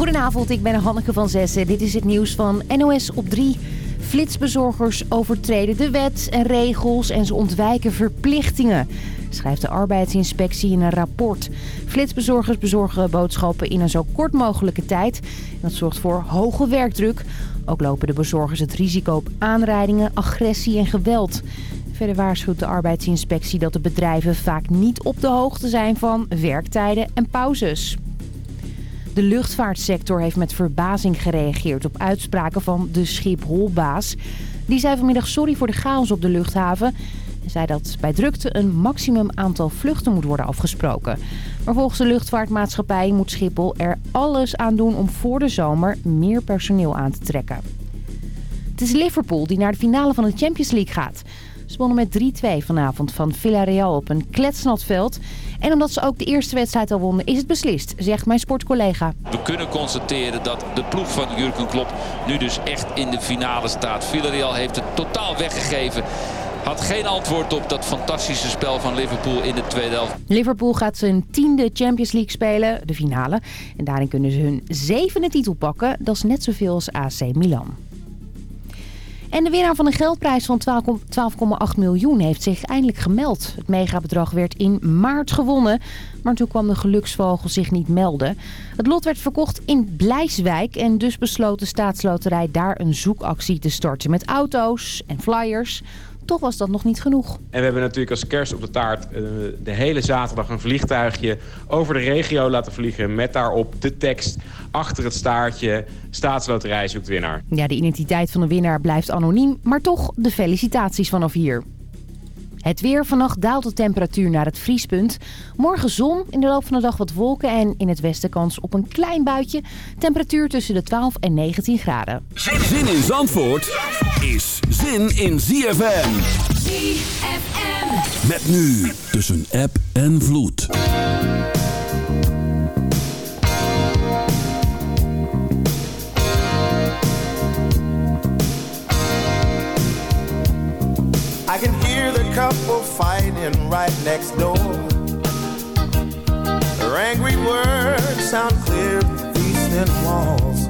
Goedenavond, ik ben Hanneke van Zessen. Dit is het nieuws van NOS op 3. Flitsbezorgers overtreden de wet en regels en ze ontwijken verplichtingen. Schrijft de arbeidsinspectie in een rapport. Flitsbezorgers bezorgen boodschappen in een zo kort mogelijke tijd. Dat zorgt voor hoge werkdruk. Ook lopen de bezorgers het risico op aanrijdingen, agressie en geweld. Verder waarschuwt de arbeidsinspectie dat de bedrijven vaak niet op de hoogte zijn van werktijden en pauzes. De luchtvaartsector heeft met verbazing gereageerd op uitspraken van de Schipholbaas. Die zei vanmiddag sorry voor de chaos op de luchthaven. En zei dat bij drukte een maximum aantal vluchten moet worden afgesproken. Maar volgens de luchtvaartmaatschappij moet Schiphol er alles aan doen om voor de zomer meer personeel aan te trekken. Het is Liverpool die naar de finale van de Champions League gaat. Ze wonnen met 3-2 vanavond van Villarreal op een kletsnat veld. En omdat ze ook de eerste wedstrijd al wonnen, is het beslist, zegt mijn sportcollega. We kunnen constateren dat de ploeg van Jurgen Klopp nu dus echt in de finale staat. Villarreal heeft het totaal weggegeven. Had geen antwoord op dat fantastische spel van Liverpool in de tweede helft. Liverpool gaat zijn tiende Champions League spelen, de finale. En daarin kunnen ze hun zevende titel pakken. Dat is net zoveel als AC Milan. En de winnaar van een geldprijs van 12,8 miljoen heeft zich eindelijk gemeld. Het megabedrag werd in maart gewonnen, maar toen kwam de geluksvogel zich niet melden. Het lot werd verkocht in Blijswijk en dus besloot de staatsloterij daar een zoekactie te starten met auto's en flyers toch was dat nog niet genoeg. En we hebben natuurlijk als kerst op de taart uh, de hele zaterdag een vliegtuigje over de regio laten vliegen. Met daarop de tekst achter het staartje staatsloterij zoekt winnaar. Ja, de identiteit van de winnaar blijft anoniem, maar toch de felicitaties vanaf hier. Het weer. Vannacht daalt de temperatuur naar het vriespunt. Morgen zon, in de loop van de dag wat wolken en in het westen kans op een klein buitje. Temperatuur tussen de 12 en 19 graden. Zin in Zandvoort is zin in ZFM. ZFM. Met nu tussen app en vloed. I can hear the couple fighting right next door. Their angry words sound clear through these thin walls.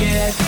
I'll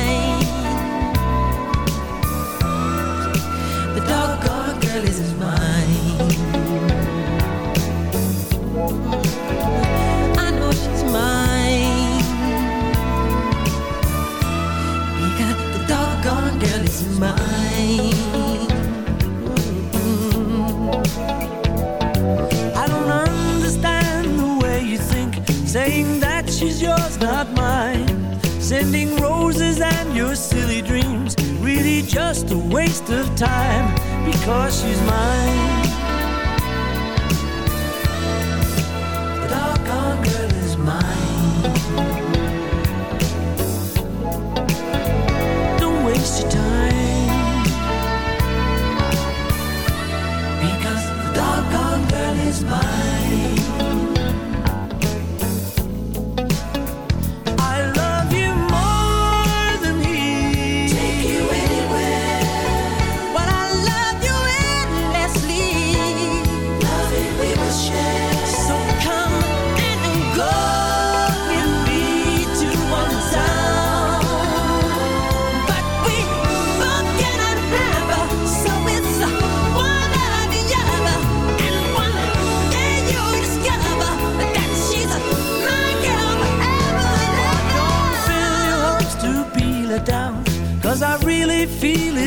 Girl is mine. I know she's mine. Because the girl is mine. I don't understand the way you think, saying that she's yours, not mine. Sending roses and your silly dreams, really just a waste of time because she's mine.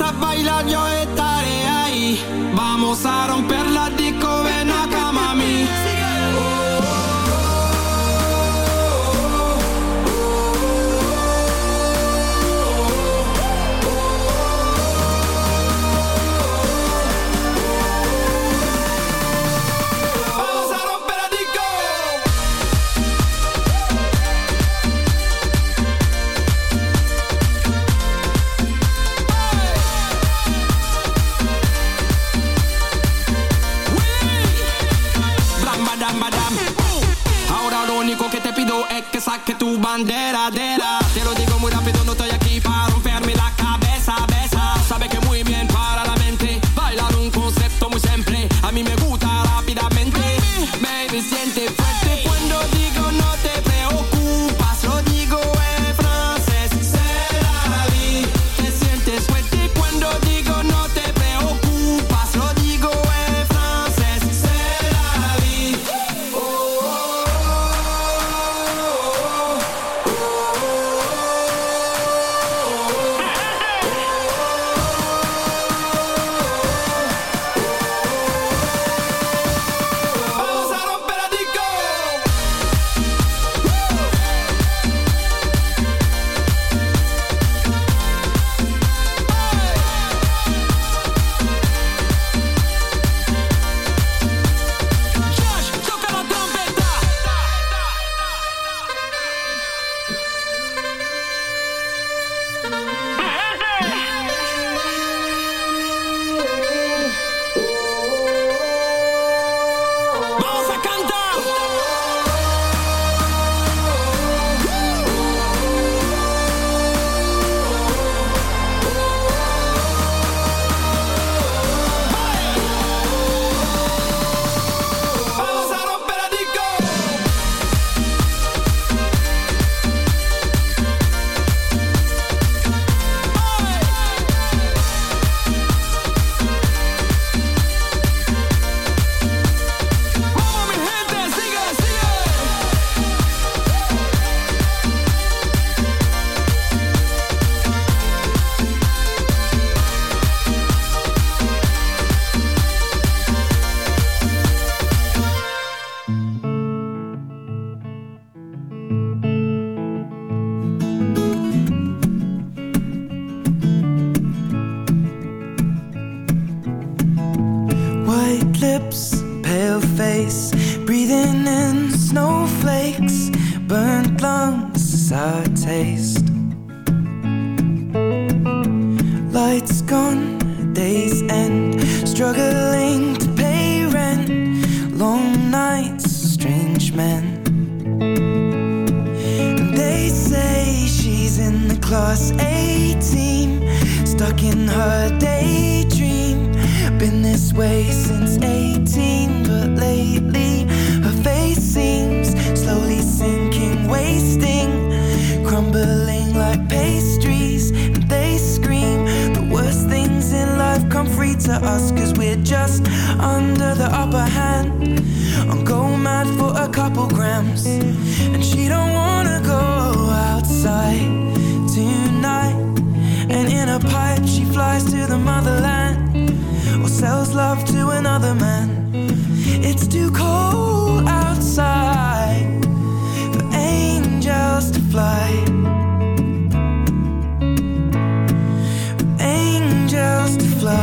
empiezas a bailar yo estaré ahí. Vamos a romper la disco. que saque tu bandera, dera. Te lo digo muy rápido, no estoy aquí para she flies to the motherland or sells love to another man. It's too cold outside for angels to fly. For angels to fly.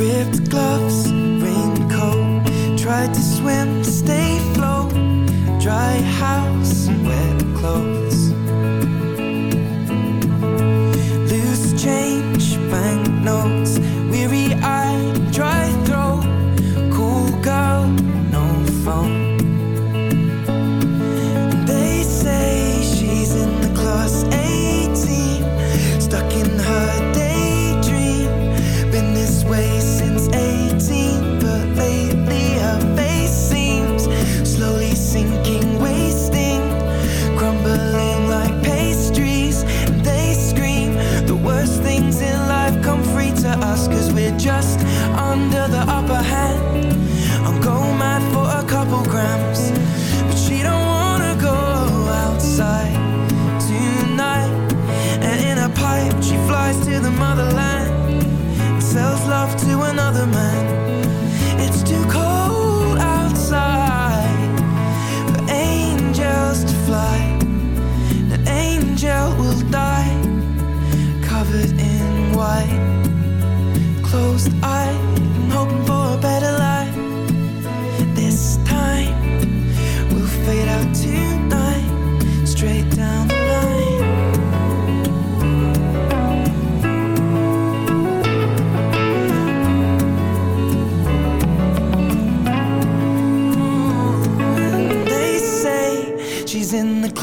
Ripped gloves, raincoat, tried to swim, stay float, dry.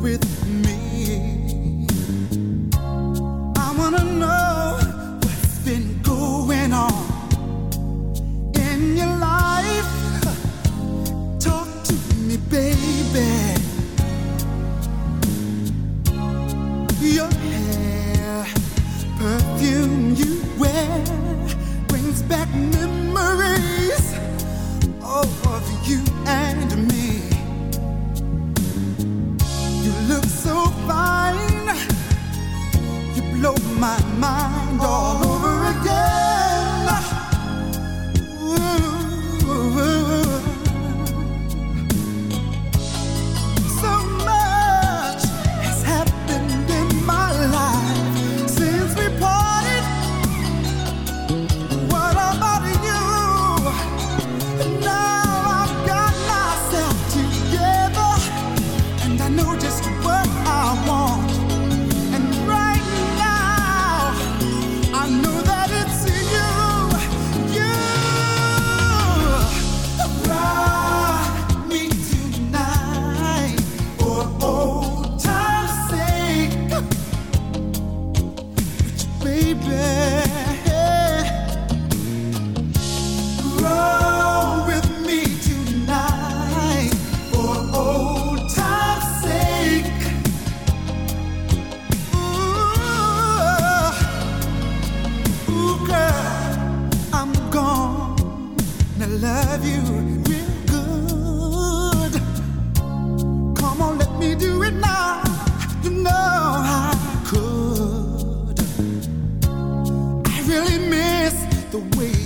With me?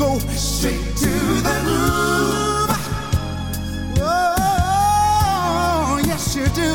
go straight to the groove. Oh, yes you do,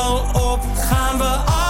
al op? Gaan we allemaal